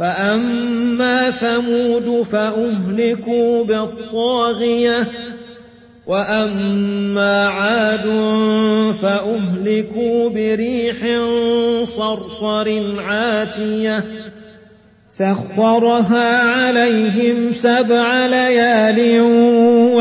فأما ثمود فأهلكوا بالطاغية وأما عاد فأهلكوا بريح صرصر عاتية. سخرها عليهم سبع ليال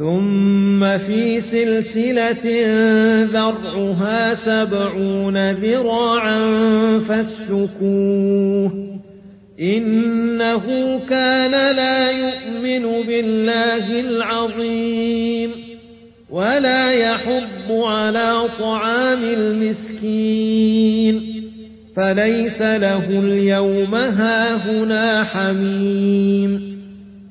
ثم في سلسلة ذرعها سبعون ذراعا فاسلكوه إنه كان لا يؤمن بالله العظيم ولا يحض على طعام المسكين فليس له اليوم هاهنا حميم